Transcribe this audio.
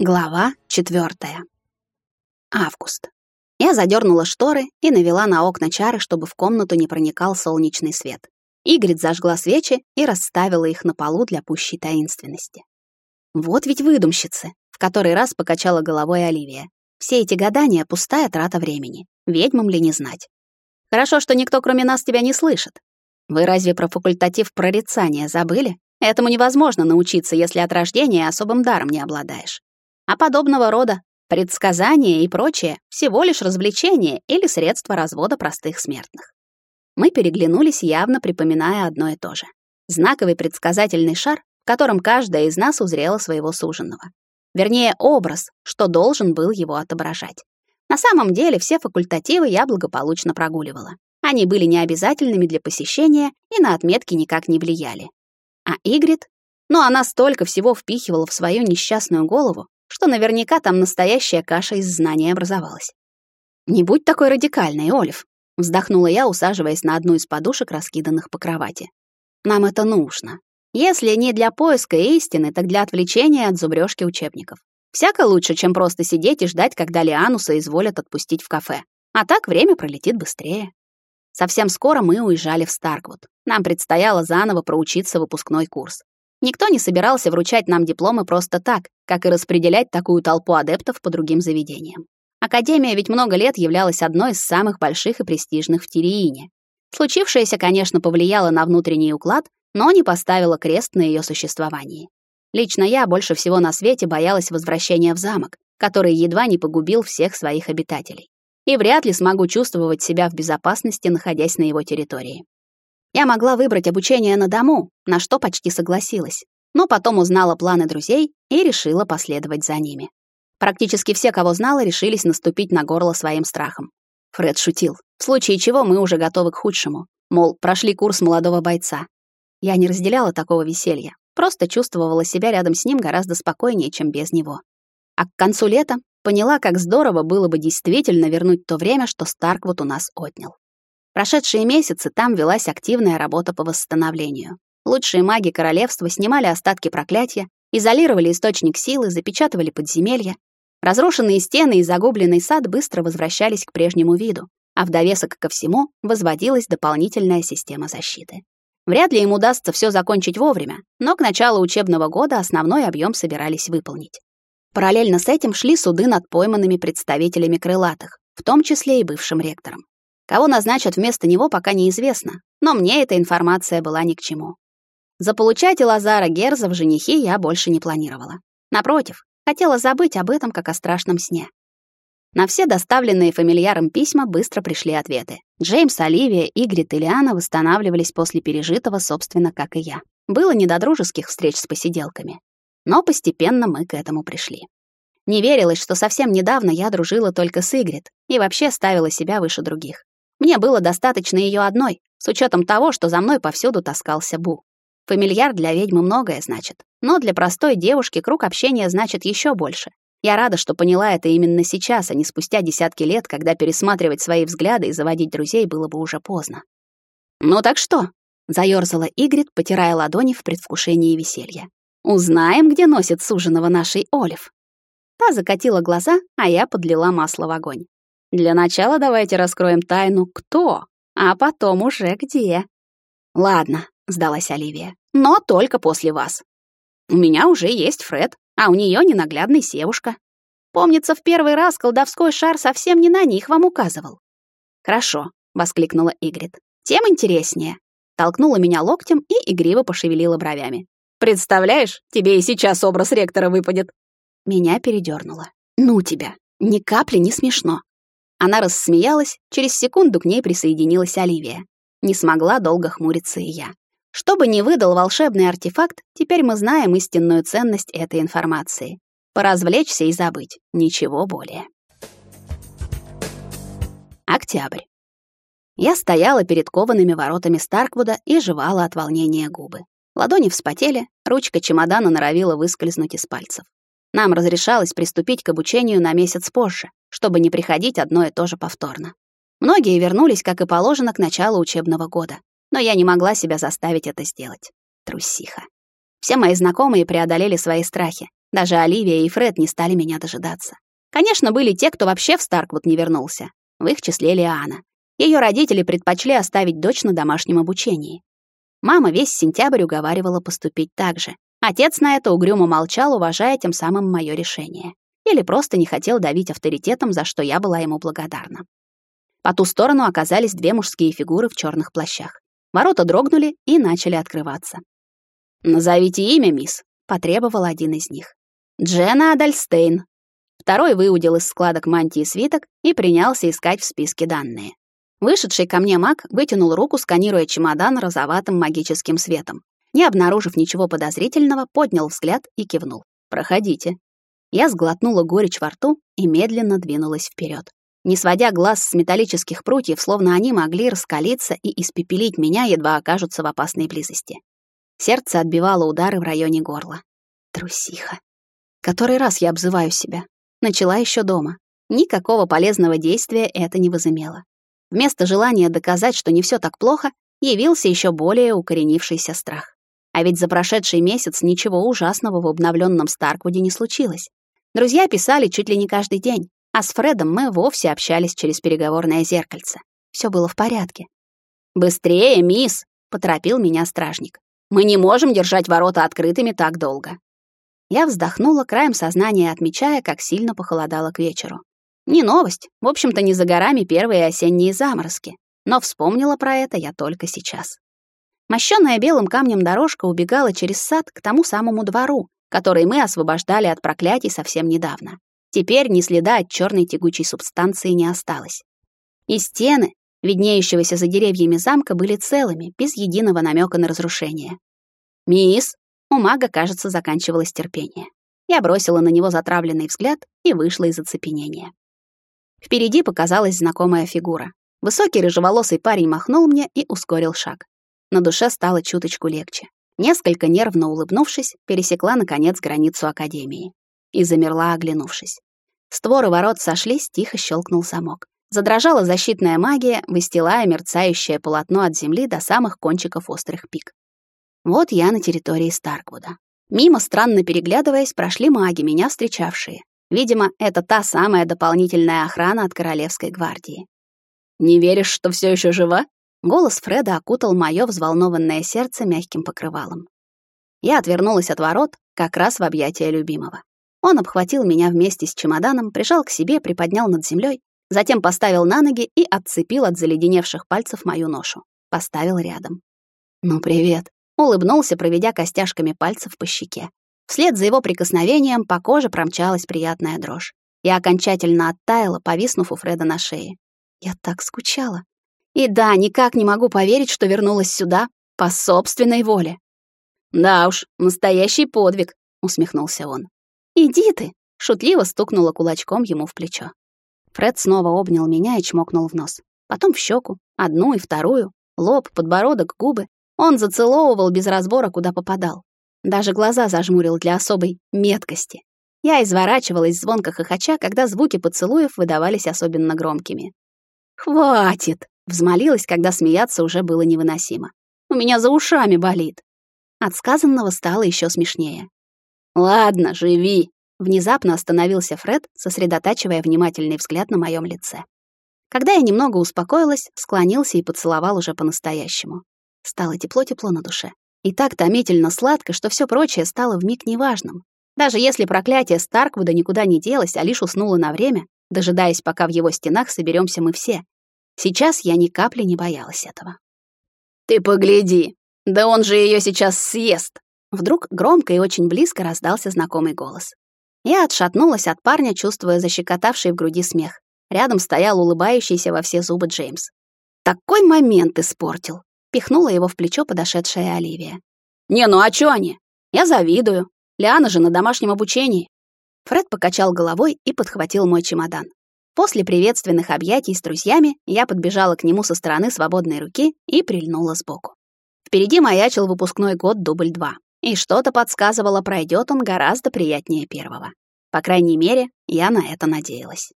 Глава четвертая. Август. Я задернула шторы и навела на окна чары, чтобы в комнату не проникал солнечный свет. Игрит зажгла свечи и расставила их на полу для пущей таинственности. Вот ведь выдумщицы, в который раз покачала головой Оливия. Все эти гадания — пустая трата времени. Ведьмам ли не знать? Хорошо, что никто, кроме нас, тебя не слышит. Вы разве про факультатив прорицания забыли? Этому невозможно научиться, если от рождения особым даром не обладаешь. А подобного рода предсказания и прочее всего лишь развлечение или средство развода простых смертных. Мы переглянулись, явно припоминая одно и то же. Знаковый предсказательный шар, в котором каждая из нас узрела своего суженого. Вернее, образ, что должен был его отображать. На самом деле все факультативы я благополучно прогуливала. Они были необязательными для посещения и на отметки никак не влияли. А Игрит? Ну, она столько всего впихивала в свою несчастную голову, что наверняка там настоящая каша из знаний образовалась. «Не будь такой радикальной, Олив», — вздохнула я, усаживаясь на одну из подушек, раскиданных по кровати. «Нам это нужно. Если не для поиска истины, так для отвлечения от зубрёжки учебников. Всяко лучше, чем просто сидеть и ждать, когда Лиануса изволят отпустить в кафе. А так время пролетит быстрее». Совсем скоро мы уезжали в Старквуд. Нам предстояло заново проучиться выпускной курс. Никто не собирался вручать нам дипломы просто так, как и распределять такую толпу адептов по другим заведениям. Академия ведь много лет являлась одной из самых больших и престижных в Тириине. Случившееся, конечно, повлияло на внутренний уклад, но не поставило крест на ее существовании. Лично я больше всего на свете боялась возвращения в замок, который едва не погубил всех своих обитателей. И вряд ли смогу чувствовать себя в безопасности, находясь на его территории. Я могла выбрать обучение на дому, на что почти согласилась, но потом узнала планы друзей и решила последовать за ними. Практически все, кого знала, решились наступить на горло своим страхом. Фред шутил, в случае чего мы уже готовы к худшему. Мол, прошли курс молодого бойца. Я не разделяла такого веселья, просто чувствовала себя рядом с ним гораздо спокойнее, чем без него. А к концу лета поняла, как здорово было бы действительно вернуть то время, что Старквуд у нас отнял. Прошедшие месяцы там велась активная работа по восстановлению. Лучшие маги королевства снимали остатки проклятия, изолировали источник силы, запечатывали подземелья. Разрушенные стены и загубленный сад быстро возвращались к прежнему виду, а в довесок ко всему возводилась дополнительная система защиты. Вряд ли им удастся все закончить вовремя, но к началу учебного года основной объем собирались выполнить. Параллельно с этим шли суды над пойманными представителями крылатых, в том числе и бывшим ректором. Кого назначат вместо него, пока неизвестно, но мне эта информация была ни к чему. Заполучать Лазара Герза в женихи я больше не планировала. Напротив, хотела забыть об этом, как о страшном сне. На все доставленные фамильяром письма быстро пришли ответы. Джеймс, Оливия, Игрит и Лиана восстанавливались после пережитого, собственно, как и я. Было не до дружеских встреч с посиделками. Но постепенно мы к этому пришли. Не верилось, что совсем недавно я дружила только с Игрит и вообще ставила себя выше других. Мне было достаточно ее одной, с учетом того, что за мной повсюду таскался Бу. Фамильяр для ведьмы многое значит, но для простой девушки круг общения значит еще больше. Я рада, что поняла это именно сейчас, а не спустя десятки лет, когда пересматривать свои взгляды и заводить друзей было бы уже поздно. «Ну так что?» — заёрзала Игрит, потирая ладони в предвкушении веселья. «Узнаем, где носит суженого нашей Олив». Та закатила глаза, а я подлила масло в огонь. Для начала давайте раскроем тайну «кто», а потом уже где. Ладно, сдалась Оливия, но только после вас. У меня уже есть Фред, а у нее ненаглядный севушка. Помнится, в первый раз колдовской шар совсем не на них вам указывал. Хорошо, воскликнула Игрит. Тем интереснее. Толкнула меня локтем и игриво пошевелила бровями. Представляешь, тебе и сейчас образ ректора выпадет. Меня передернуло. Ну тебя, ни капли не смешно. Она рассмеялась, через секунду к ней присоединилась Оливия. Не смогла долго хмуриться и я. Что бы ни выдал волшебный артефакт, теперь мы знаем истинную ценность этой информации. Поразвлечься и забыть. Ничего более. Октябрь. Я стояла перед коваными воротами Старквуда и жевала от волнения губы. Ладони вспотели, ручка чемодана норовила выскользнуть из пальцев. Нам разрешалось приступить к обучению на месяц позже, чтобы не приходить одно и то же повторно. Многие вернулись, как и положено, к началу учебного года, но я не могла себя заставить это сделать. Трусиха. Все мои знакомые преодолели свои страхи, Даже Оливия и Фред не стали меня дожидаться. Конечно, были те, кто вообще в Старквуд не вернулся. В их числе Лиана. Ее родители предпочли оставить дочь на домашнем обучении. Мама весь сентябрь уговаривала поступить так же. Отец на это угрюмо молчал, уважая тем самым мое решение. Или просто не хотел давить авторитетом, за что я была ему благодарна. По ту сторону оказались две мужские фигуры в черных плащах. Ворота дрогнули и начали открываться. «Назовите имя, мисс», — потребовал один из них. «Дженна Адальстейн». Второй выудил из складок мантии свиток и принялся искать в списке данные. Вышедший ко мне маг вытянул руку, сканируя чемодан розоватым магическим светом. Не обнаружив ничего подозрительного, поднял взгляд и кивнул. «Проходите». Я сглотнула горечь во рту и медленно двинулась вперед. Не сводя глаз с металлических прутьев, словно они могли раскалиться и испепелить меня, едва окажутся в опасной близости. Сердце отбивало удары в районе горла. Трусиха. Который раз я обзываю себя. Начала еще дома. Никакого полезного действия это не возымело. Вместо желания доказать, что не все так плохо, явился еще более укоренившийся страх. А ведь за прошедший месяц ничего ужасного в обновленном Старквуде не случилось. Друзья писали чуть ли не каждый день, а с Фредом мы вовсе общались через переговорное зеркальце. Все было в порядке. «Быстрее, мисс!» — поторопил меня стражник. «Мы не можем держать ворота открытыми так долго». Я вздохнула краем сознания, отмечая, как сильно похолодало к вечеру. Не новость, в общем-то, не за горами первые осенние заморозки, но вспомнила про это я только сейчас. Мощёная белым камнем дорожка убегала через сад к тому самому двору, который мы освобождали от проклятий совсем недавно. Теперь ни следа от черной тягучей субстанции не осталось. И стены, виднеющегося за деревьями замка, были целыми, без единого намека на разрушение. «Мисс!» У мага, кажется, заканчивалось терпение. Я бросила на него затравленный взгляд и вышла из оцепенения. Впереди показалась знакомая фигура. Высокий рыжеволосый парень махнул мне и ускорил шаг. На душе стало чуточку легче. Несколько нервно улыбнувшись, пересекла, наконец, границу Академии. И замерла, оглянувшись. Створы ворот сошлись, тихо щелкнул замок. Задрожала защитная магия, выстилая мерцающее полотно от земли до самых кончиков острых пик. Вот я на территории Старквуда. Мимо, странно переглядываясь, прошли маги, меня встречавшие. Видимо, это та самая дополнительная охрана от Королевской гвардии. «Не веришь, что все еще жива?» Голос Фреда окутал мое взволнованное сердце мягким покрывалом. Я отвернулась от ворот, как раз в объятия любимого. Он обхватил меня вместе с чемоданом, прижал к себе, приподнял над землей, затем поставил на ноги и отцепил от заледеневших пальцев мою ношу. Поставил рядом. «Ну, привет», — улыбнулся, проведя костяшками пальцев по щеке. Вслед за его прикосновением по коже промчалась приятная дрожь. Я окончательно оттаяла, повиснув у Фреда на шее. Я так скучала. И да, никак не могу поверить, что вернулась сюда по собственной воле. «Да уж, настоящий подвиг», — усмехнулся он. «Иди ты!» — шутливо стукнула кулачком ему в плечо. Фред снова обнял меня и чмокнул в нос. Потом в щеку, одну и вторую, лоб, подбородок, губы. Он зацеловывал без разбора, куда попадал. Даже глаза зажмурил для особой меткости. Я изворачивалась звонко хохоча, когда звуки поцелуев выдавались особенно громкими. «Хватит!» — взмолилась, когда смеяться уже было невыносимо. «У меня за ушами болит!» От сказанного стало еще смешнее. «Ладно, живи!» — внезапно остановился Фред, сосредотачивая внимательный взгляд на моем лице. Когда я немного успокоилась, склонился и поцеловал уже по-настоящему. Стало тепло-тепло на душе. И так томительно сладко, что все прочее стало вмиг неважным. Даже если проклятие Старквуда никуда не делось, а лишь уснуло на время, дожидаясь, пока в его стенах соберемся мы все. Сейчас я ни капли не боялась этого. «Ты погляди! Да он же ее сейчас съест!» Вдруг громко и очень близко раздался знакомый голос. Я отшатнулась от парня, чувствуя защекотавший в груди смех. Рядом стоял улыбающийся во все зубы Джеймс. Такой момент испортил. Пихнула его в плечо подошедшая Оливия. «Не, ну а чё они? Я завидую. Лиана же на домашнем обучении». Фред покачал головой и подхватил мой чемодан. После приветственных объятий с друзьями я подбежала к нему со стороны свободной руки и прильнула сбоку. Впереди маячил выпускной год дубль 2, и что-то подсказывало, пройдет он гораздо приятнее первого. По крайней мере, я на это надеялась.